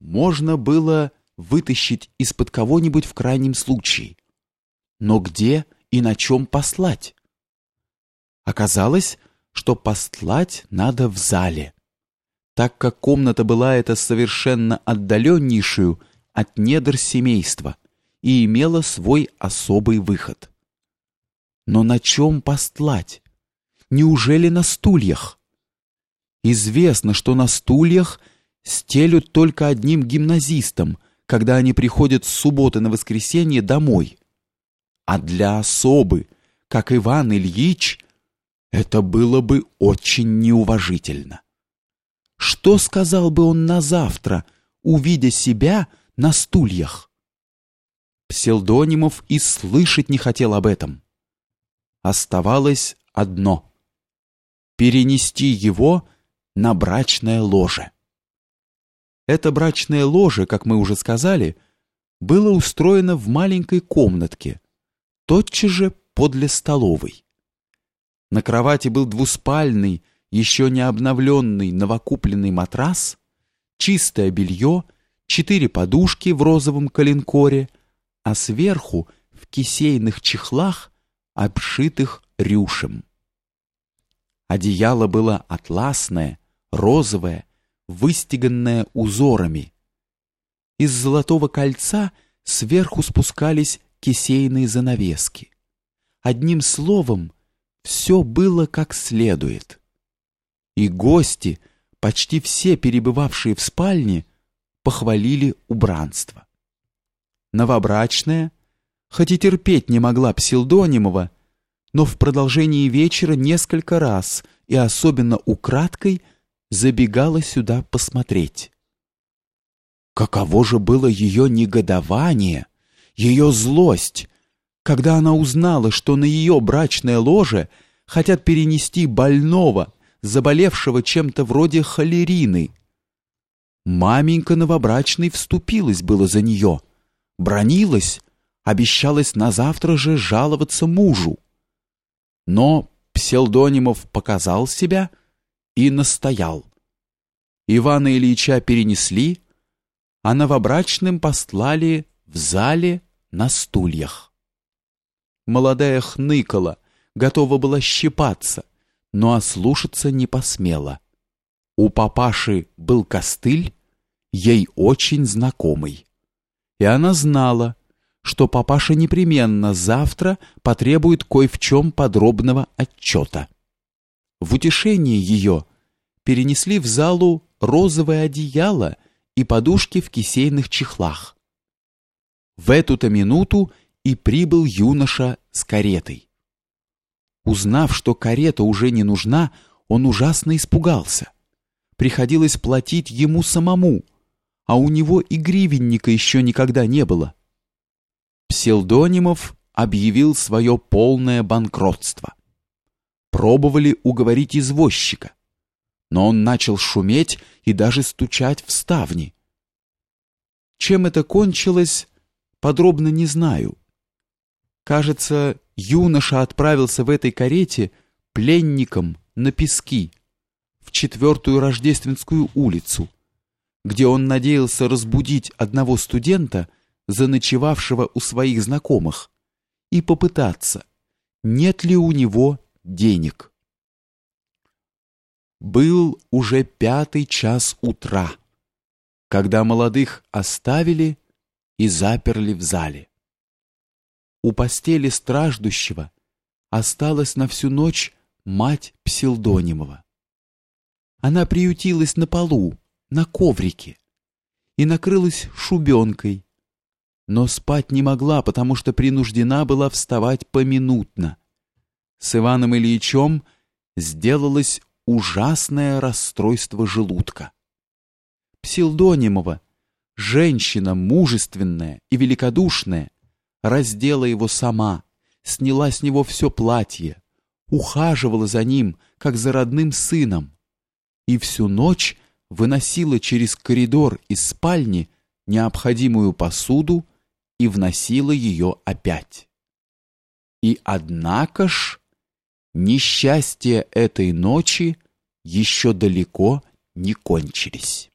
можно было вытащить из-под кого-нибудь в крайнем случае. Но где и на чем послать? Оказалось, что послать надо в зале, так как комната была эта совершенно отдаленнейшую от недр семейства и имела свой особый выход. Но на чем послать? Неужели на стульях? Известно, что на стульях стелют только одним гимназистам, когда они приходят с субботы на воскресенье домой. А для особы, как Иван Ильич, это было бы очень неуважительно. Что сказал бы он на завтра, увидя себя на стульях? Пселдонимов и слышать не хотел об этом. Оставалось одно — перенести его на брачное ложе. Это брачное ложе, как мы уже сказали, было устроено в маленькой комнатке, тотчас же подле столовой. На кровати был двуспальный, еще не обновленный новокупленный матрас, чистое белье, четыре подушки в розовом коленкоре, а сверху в кисейных чехлах, обшитых рюшем. Одеяло было атласное, розовое, выстиганное узорами. Из золотого кольца сверху спускались кисейные занавески. Одним словом, все было как следует. И гости, почти все перебывавшие в спальне, похвалили убранство. Новобрачная, хоть и терпеть не могла Псилдонимова, но в продолжении вечера несколько раз и особенно украдкой забегала сюда посмотреть. Каково же было ее негодование, ее злость, когда она узнала, что на ее брачное ложе хотят перенести больного, заболевшего чем-то вроде холерины. Маменька новобрачной вступилась было за нее, бронилась, обещалась на завтра же жаловаться мужу. Но Пселдонимов показал себя и настоял. Ивана Ильича перенесли, а новобрачным послали в зале на стульях. Молодая хныкала, готова была щипаться, но ослушаться не посмела. У папаши был костыль, ей очень знакомый. И она знала, что папаша непременно завтра потребует кое в чем подробного отчета. В утешение ее перенесли в залу розовое одеяло и подушки в кисейных чехлах. В эту-то минуту и прибыл юноша с каретой. Узнав, что карета уже не нужна, он ужасно испугался. Приходилось платить ему самому, а у него и гривенника еще никогда не было. Пселдонимов объявил свое полное банкротство. Пробовали уговорить извозчика, но он начал шуметь и даже стучать в ставни. Чем это кончилось, подробно не знаю. Кажется, юноша отправился в этой карете пленником на пески в четвертую Рождественскую улицу, где он надеялся разбудить одного студента, заночевавшего у своих знакомых, и попытаться, нет ли у него денег. Был уже пятый час утра, когда молодых оставили и заперли в зале. У постели страждущего осталась на всю ночь мать Псилдонимова. Она приютилась на полу, на коврике, и накрылась шубенкой, но спать не могла, потому что принуждена была вставать поминутно. С Иваном Ильичем сделалось ужасное расстройство желудка. Псилдонимова Женщина мужественная и великодушная раздела его сама, сняла с него все платье, ухаживала за ним, как за родным сыном, и всю ночь выносила через коридор из спальни необходимую посуду и вносила ее опять. И однако ж несчастья этой ночи еще далеко не кончились.